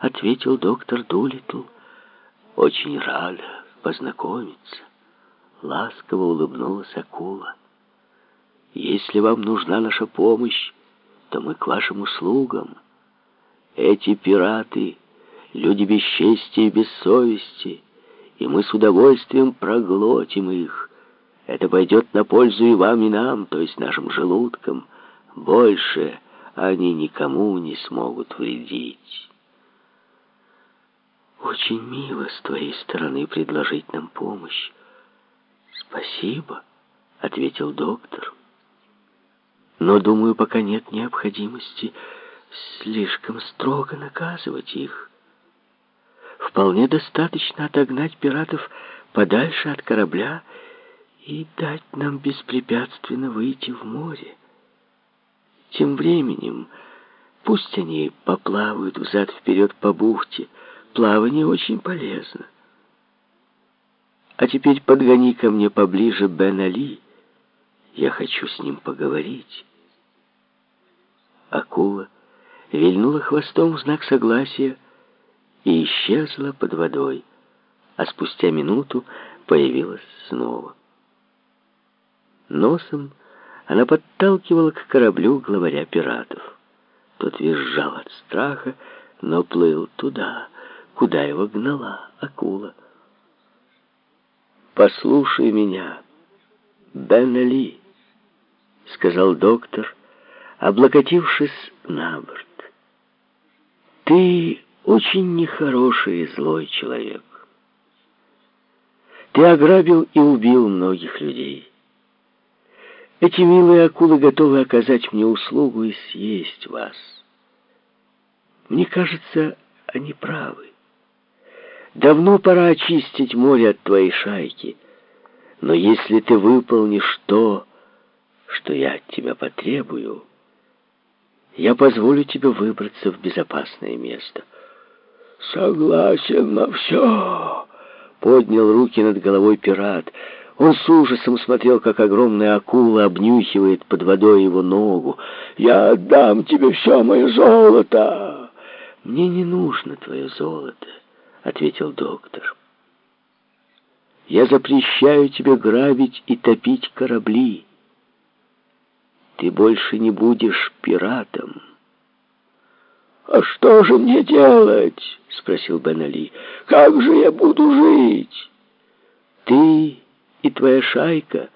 — ответил доктор Дулитл. «Очень рада познакомиться», — ласково улыбнулась акула. «Если вам нужна наша помощь, то мы к вашим услугам. Эти пираты — люди без чести и без совести, и мы с удовольствием проглотим их. Это пойдет на пользу и вам, и нам, то есть нашим желудкам. Больше они никому не смогут вредить». «Очень мило с твоей стороны предложить нам помощь». «Спасибо», — ответил доктор. «Но, думаю, пока нет необходимости слишком строго наказывать их. Вполне достаточно отогнать пиратов подальше от корабля и дать нам беспрепятственно выйти в море. Тем временем пусть они поплавают взад-вперед по бухте, Плавание очень полезно. А теперь подгони ко мне поближе Бен Али. Я хочу с ним поговорить. Акула вильнула хвостом в знак согласия и исчезла под водой, а спустя минуту появилась снова. Носом она подталкивала к кораблю главаря пиратов. Тот визжал от страха, но плыл туда, куда его гнала акула. «Послушай меня, Бен Али», — сказал доктор, облокотившись на борт. «Ты очень нехороший и злой человек. Ты ограбил и убил многих людей. Эти милые акулы готовы оказать мне услугу и съесть вас. Мне кажется, они правы. Давно пора очистить море от твоей шайки. Но если ты выполнишь то, что я от тебя потребую, я позволю тебе выбраться в безопасное место. Согласен на все, поднял руки над головой пират. Он с ужасом смотрел, как огромная акула обнюхивает под водой его ногу. «Я отдам тебе все мое золото!» «Мне не нужно твое золото. — ответил доктор. «Я запрещаю тебе грабить и топить корабли. Ты больше не будешь пиратом». «А что же мне делать?» — спросил Бен Али. «Как же я буду жить?» «Ты и твоя шайка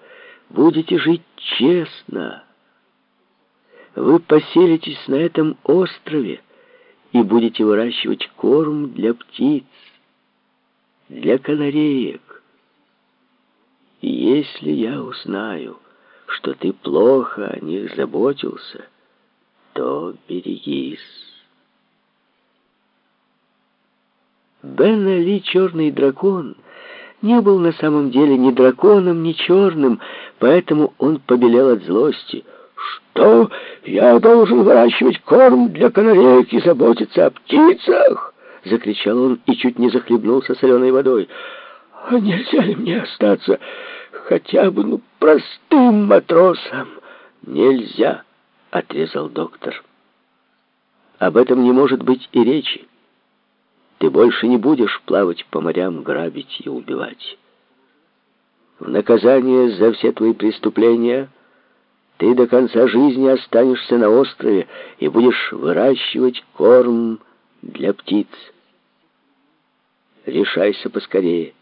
будете жить честно. Вы поселитесь на этом острове, и будете выращивать корм для птиц, для канареек. И если я узнаю, что ты плохо о них заботился, то берегись. Бен Али, черный дракон, не был на самом деле ни драконом, ни черным, поэтому он побелел от злости — что я должен выращивать корм для канареек и заботиться о птицах? Закричал он и чуть не захлебнулся соленой водой. А нельзя ли мне остаться хотя бы ну, простым матросом? Нельзя, отрезал доктор. Об этом не может быть и речи. Ты больше не будешь плавать по морям, грабить и убивать. В наказание за все твои преступления ты до конца жизни останешься на острове и будешь выращивать корм для птиц. Решайся поскорее.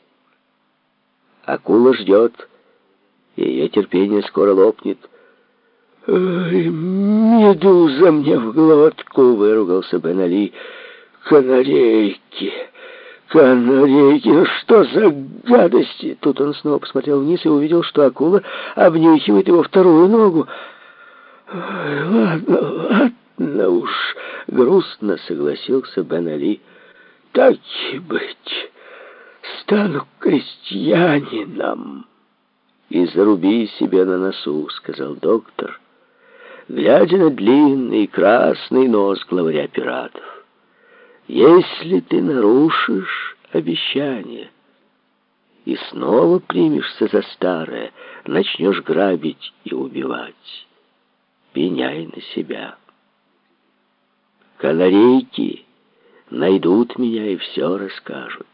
Акула ждет, и ее терпение скоро лопнет. «Ой, медуза мне в глотку!» — выругался Бен Али. «Канарейки!» «Канарейки, ну что за гадости!» Тут он снова посмотрел вниз и увидел, что акула обнюхивает его вторую ногу. «Ладно, ладно уж», — грустно согласился Бен Али. «Так и быть, стану крестьянином». «И заруби себе на носу», — сказал доктор, глядя на длинный красный нос главаря пиратов. Если ты нарушишь обещание и снова примешься за старое, начнешь грабить и убивать, пеняй на себя. Канарейки найдут меня и все расскажут.